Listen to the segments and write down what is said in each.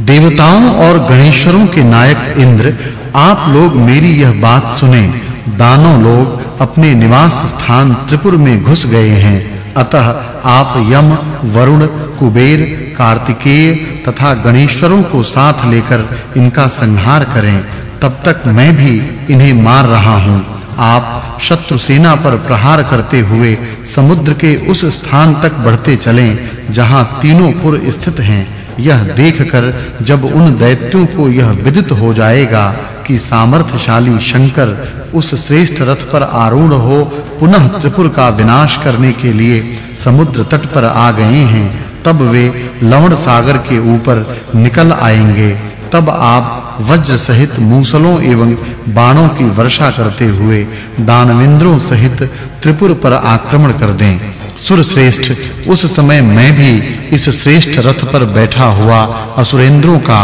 देवताओं और गणेश्वरों के नायक इंद्र, आप लोग मेरी यह बात सुने। दानव लोग अपने निवास स्थान त्रिपुर में घुस गए हैं। अतः आप यम, वरुण, कुबेर, कार्तिकेय तथा गणेश्वरों को साथ लेकर इनका संहार करें। तब तक मैं भी इन्हें मार रहा हूँ। आप शत्रु सेना पर प्रहार करते हुए समुद्र के उस स्थान तक बढ़ते चलें, जहाँ तीनों पुर स्थित हैं। यह देखकर जब उन दैत्यों को यह विदित हो जाएगा कि सामर्थ्यशाली शंकर उस श्रेष्ठ रथ पर आरूढ़ हो, पुनः त्रिपुर का विनाश करने के लिए समुद्र तट पर आ गए हैं, तब वे लवण सागर के ऊपर निकल आएँगे। तब आप वज्र सहित मूसलों एवं बाणों की वर्षा करते हुए दानवेंद्रों सहित त्रिपुर पर आक्रमण कर दें। सुर श्रेष्ठ उस समय मैं भी इस श्रेष्ठ रथ पर बैठा हुआ असुरेंद्रों का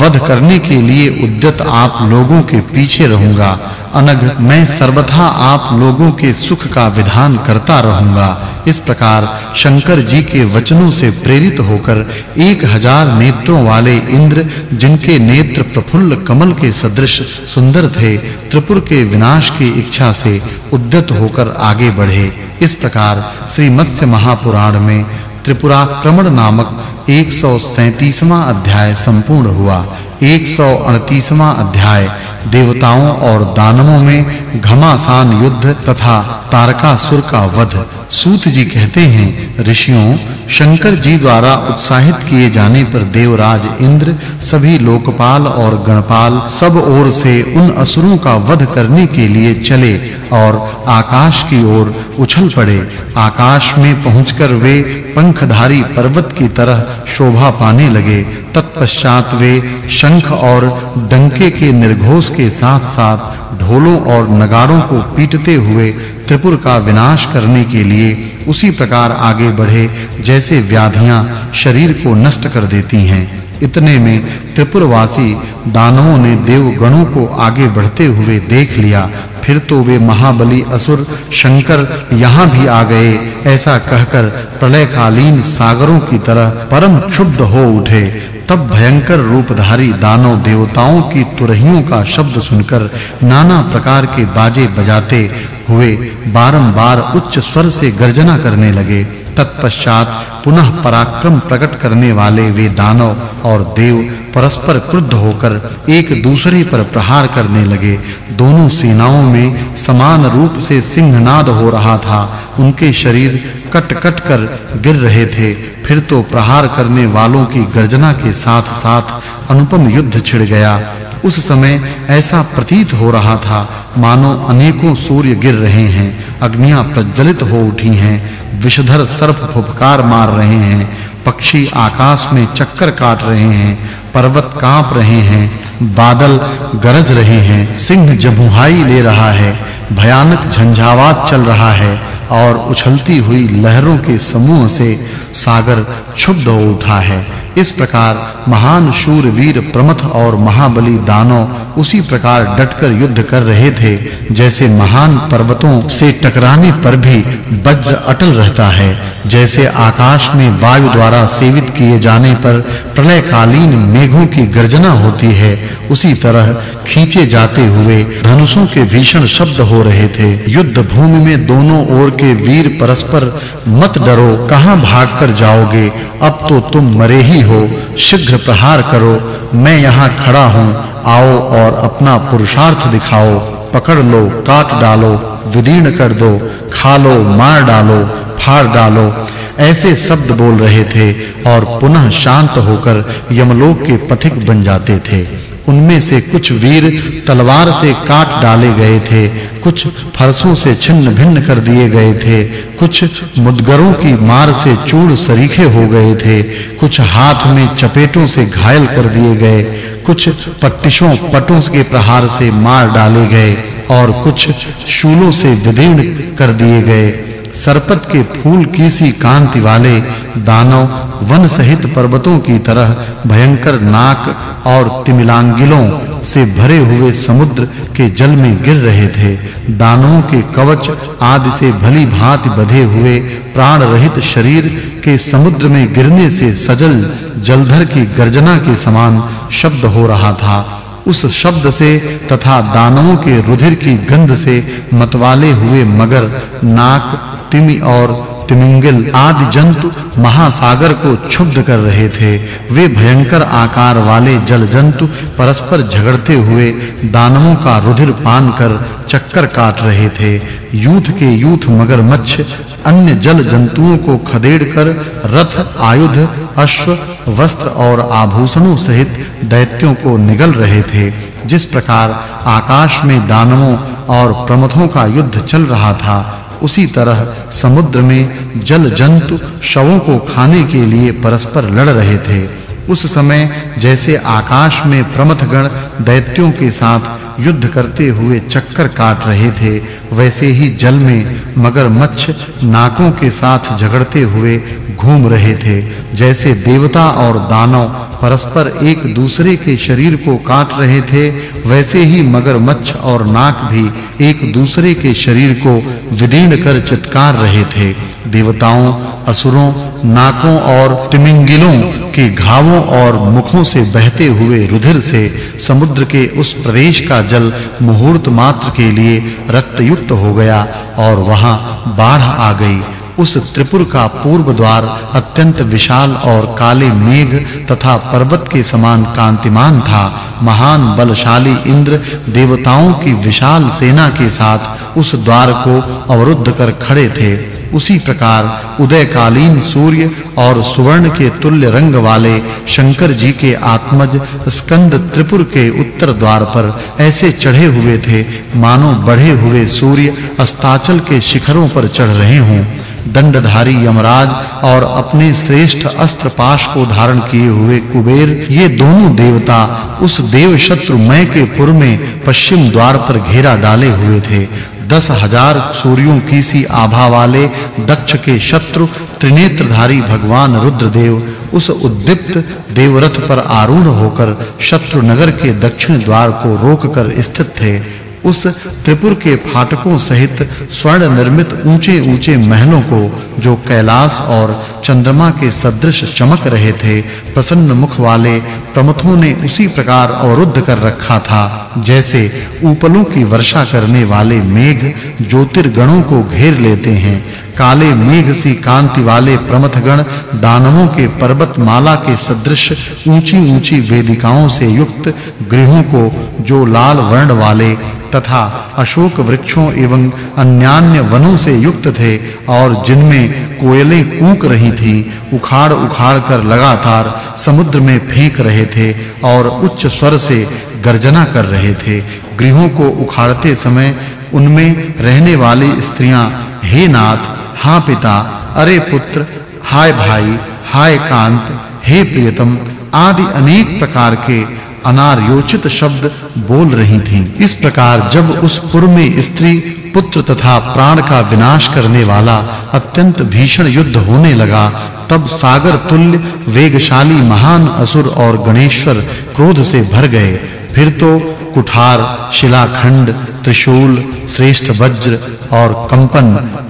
वध करने के लिए उद्यत आप लोगों के पीछे रहूँगा। अनग मैं सर्वथा आप लोगों के सुख का विधान करता रहूँगा। इस प्रकार शंकर जी के वचनों से प्रेरित होकर एक हज़ार नेत्रों वाले इंद्र, जिनके नेत्र प्रफुल्ल कमल के सदृश सुंदर थे, त्रिपुर के विनाश की इच्छा से उद्यत होकर आगे बढ़े। इस प्रकार श्री मत्स्य महापुराण में त्रिपुराक्रमण नामक 137वां अध्याय संपूर्ण हुआ। 138वां अध्याय देवताओं और दानवों में घमासान युद्ध तथा तारकासुर का वध। सूत जी कहते हैं, ऋषियों शंकर जी द्वारा उत्साहित किए जाने पर देवराज इंद्र, सभी लोकपाल और गणपाल सब ओर से उन असुरों का वध करने के लिए चले और आकाश की ओर उछल पड़े। आकाश में पहुंचकर वे पंखधारी पर्वत की तरह शोभा पाने लगे। तत्पश्चात वे शंख और डंके के निर्घोष के साथ-साथ ढोलों और नगाड़ों को पीटते हुए त्रिपुर का विनाश करने के लिए उसी प्रकार आगे बढ़े, जैसे व्याधियाँ शरीर को नष्ट कर देती हैं। इतने में त्रिपुरवासी दानवों ने देवगणों को आगे बढ़ते हुए देख लिया। फिर तो वे महाबली असुर शंकर यहाँ भी आ गए। ऐसा कहकर प्रलयकालीन सागरों की तरह परम क्षुब्ध हो उठे। तब भयंकर रूपधारी दानव देवताओं की तुरहियों का शब्द सुनकर नाना प्रकार के बाजे बजाते हुए बारंबार उच्च स्वर से गर्जना करने लगे। तत्पश्चात पुनः पराक्रम प्रकट करने वाले वे दानव और देव परस्पर क्रुद्ध होकर एक दूसरे पर प्रहार करने लगे। दोनों सेनाओं में समान रूप से सिंहनाद हो रहा था। उनके शरीर कट-कट कर गिर रहे थे। फिर तो प्रहार करने वालों की गर्जना के साथ-साथ अनुपम युद्ध छिड़ गया। उस समय ऐसा प्रतीत हो रहा था, मानो अनेकों सूर्य गिर रहे हैं, अग्नियाँ प्रज्वलित हो उठी हैं। विषधर सर्प फुफकार मार रहे हैं, पक्षी आकाश में चक्कर काट रहे हैं, पर्वत काँप रहे हैं, बादल गरज रहे हैं, सिंह जमुहाई ले रहा है, भयानक झंझावात चल रहा है और उछलती हुई लहरों के समूह से सागर क्षुब्ध हो उठा है। इस प्रकार महान शूर वीर प्रमथ और महाबली दानव उसी प्रकार डटकर युद्ध कर रहे थे, जैसे महान पर्वतों से टकराने पर भी वज्र अटल रहता है। जैसे आकाश में वायु द्वारा सेवित किए जाने पर प्रलयकालीन मेघों की गर्जना होती है, उसी तरह खींचे जाते हुए धनुषों के भीषण शब्द हो रहे थे। युद्ध भूमि में दोनों ओर के वीर परस्पर मत डरो, कहाँ भागकर जाओगे? अब तो तुम मरे ही हो, शीघ्र प्रहार करो, मैं यहाँ खड़ा हूँ, आओ और अपना पुरुषार्थ दिखाओ। पकड़ लो, काट डालो, विदीर्ण कर दो, खा लो, मार डालो फाड़ डालो। ऐसे शब्द बोल रहे थे और पुनः शांत होकर यमलोक के पथिक बन जाते थे। उनमें से कुछ वीर तलवार से काट डाले गए थे, कुछ फरसों से छिन्न भिन्न कर दिए गए थे, कुछ मुदगरों की मार से चूड़ सरीखे हो गए थे, कुछ हाथ में चपेटों से घायल कर दिए गए, कुछ पट्टिशों पटों के प्रहार से मार डाले गए और कुछ शूलों से विदीर्ण कर दिए गए। सरपत के फूल की सी कांति वाले दानव वन सहित पर्वतों की तरह भयंकर नाक और तिमिलांगिलों से भरे हुए समुद्र के जल में गिर रहे थे। दानवों के कवच आदि से भली भांति बधे हुए प्राण रहित शरीर के समुद्र में गिरने से सजल जलधर की गर्जना के समान शब्द हो रहा था। उस शब्द से तथा दानवों के रुधिर की गंध से मतवाले हुए मगर नाक तिमि और तिमिंगल आदि जंतु महासागर को क्षुब्ध कर रहे थे। वे भयंकर आकार वाले जल जंतु परस्पर झगड़ते हुए दानवों का रुधिर पान कर चक्कर काट रहे थे। यूथ के यूथ मगरमच्छ अन्य जल जंतुओं को खदेड़कर रथ, आयुध, अश्व, वस्त्र और आभूषणों सहित दैत्यों को निगल रहे थे। जिस प्रकार आकाश में दानवों और प्रमथों का युद्ध चल रहा था उसी तरह समुद्र में जल जंतु शवों को खाने के लिए परस्पर लड़ रहे थे। उस समय जैसे आकाश में प्रमथगण दैत्यों के साथ युद्ध करते हुए चक्कर काट रहे थे, वैसे ही जल में मगरमच्छ नाकों के साथ झगड़ते हुए घूम रहे थे। जैसे देवता और दानव परस्पर एक दूसरे के शरीर को काट रहे थे, वैसे ही मगरमच्छ और नाक भी एक दूसरे के शरीर को विदीर्ण कर चित्कार रहे थे। देवताओं, असुरों, नाकों और तिमिंगिलों के घावों और मुखों से बहते हुए रुधिर से समुद्र के उस प्रदेश का जल मुहूर्त मात्र के लिए रक्त युक्त हो गया और वहाँ बाढ़ आ गई। उस त्रिपुर का पूर्व द्वार अत्यंत विशाल और काले मेघ तथा पर्वत के समान कांतिमान था। महान बलशाली इंद्र देवताओं की विशाल सेना के साथ उस द्वार को अवरुद्ध कर खड़े थे। उसी प्रकार उदयकालीन सूर्य और सुवर्ण के तुल्य रंग वाले शंकर जी के आत्मज स्कंद त्रिपुर के उत्तर द्वार पर ऐसे चढ़े हुए थे, मानो बढ़े हुए सूर्य अस्ताचल के शिखरों पर चढ़ रहे हों। दंडधारी यमराज और अपने श्रेष्ठ अस्त्र पाश को धारण किए हुए कुबेर, ये दोनों देवता उस देव शत्रुमय के पुर में पश्चिम द्वार पर घेरा डाले हुए थे। दस हज़ार सूर्यों की सी आभा वाले दक्ष के शत्रु त्रिनेत्रधारी भगवान रुद्रदेव उस उद्दीप्त देवरथ पर आरूढ़ होकर शत्रु नगर के दक्षिण द्वार को रोककर स्थित थे। उस त्रिपुर के फाटकों सहित स्वर्ण निर्मित ऊंचे-ऊंचे महलों को जो कैलाश और चंद्रमा के सदृश चमक रहे थे, प्रसन्न मुख वाले प्रमथों ने उसी प्रकार अवरुद्ध कर रखा था, जैसे उपलों की वर्षा करने वाले मेघ ज्योतिर्गणों को घेर लेते हैं। काले मेघ सी कांति वाले प्रमथगण दानवों के पर्वतमाला के सदृश ऊंची-ऊंची वेदिकाओं से युक्त गृहों को जो लाल वर्ण वाले तथा अशोक वृक्षों एवं अन्यान्य वनों से युक्त थे और जिनमें कोयले कूक रही थीं उखाड़-उखाड़ कर लगातार समुद्र में फेंक रहे थे और उच्च स्वर से गर्जना कर रहे थे। गृहों को उखाड़ते समय उनमें रहने वाली स्त्रियाँ, हे नाथ, हाँ पिता, अरे पुत्र, हाय भाई, हाय कांत, हे प्रियतम आदि अनेक प्रकार के अनार्योचित शब्द बोल रही थीं। इस प्रकार जब उस पुर में स्त्री पुत्र तथा प्राण का विनाश करने वाला अत्यंत भीषण युद्ध होने लगा, तब सागर तुल्य, वेगशाली महान असुर और गणेश्वर क्रोध से भर गए। फिर तो कुठार, शिलाखंड, त्रिशूल, श्रेष्ठ वज्र और कंपन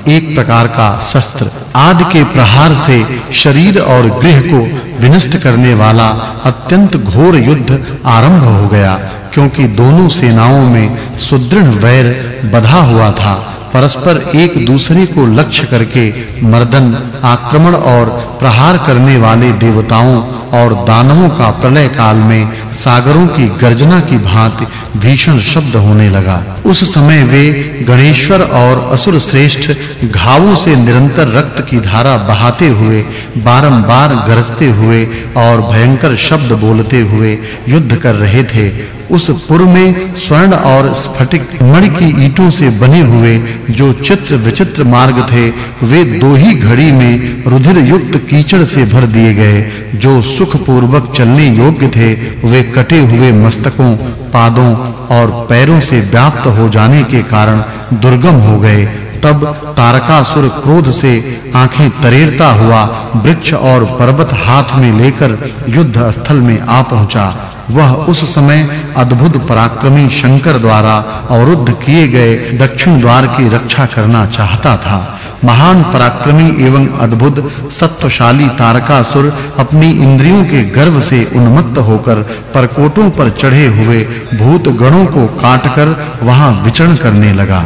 एक प्रकार का शस्त्र आदि के प्रहार से शरीर और गृह को विनष्ट करने वाला अत्यंत घोर युद्ध आरंभ हो गया, क्योंकि दोनों सेनाओं में सुदृढ़ वैर बधा हुआ था। परस्पर एक दूसरे को लक्ष्य करके मर्दन, आक्रमण और प्रहार करने वाले देवताओं और दानवों का प्रलय काल में सागरों की गर्जना की भांति भीषण शब्द होने लगा। उस समय वे गणेश्वर और असुर श्रेष्ठ घावों से निरंतर रक्त की धारा बहाते हुए, बारंबार गरजते हुए और भयंकर शब्द बोलते हुए युद्ध कर रहे थे, उस पुर में स्वर्ण और स्फटिक मणि की ईंटों से बने हुए जो चित्र विचित्र मार्ग थे, वे दो ही घड़ी में रुधिर युक्त कीचड़ से भर दिए गए, जो सुख पूर्वक चलने योग्य थे, वे कटे हुए मस्तकों, पादों और पैरों से व्याप्त हो जाने के कारण दुर्गम हो गए। तब तारकासुर क्रोध से आँखें तरेरता हुआ वृक्ष और पर्वत हाथ में लेकर युद्ध स्थल में आ पहुँचा। वह उस समय अद्भुत पराक्रमी शंकर द्वारा अवरुद्ध किए गए दक्षिण द्वार की रक्षा करना चाहता था। महान पराक्रमी एवं अद्भुत सत्वशाली तारकासुर अपनी इंद्रियों के गर्व से उन्मत्त होकर परकोटों पर चढ़े हुए भूत गणों को काटकर वहाँ विचरण करने लगा।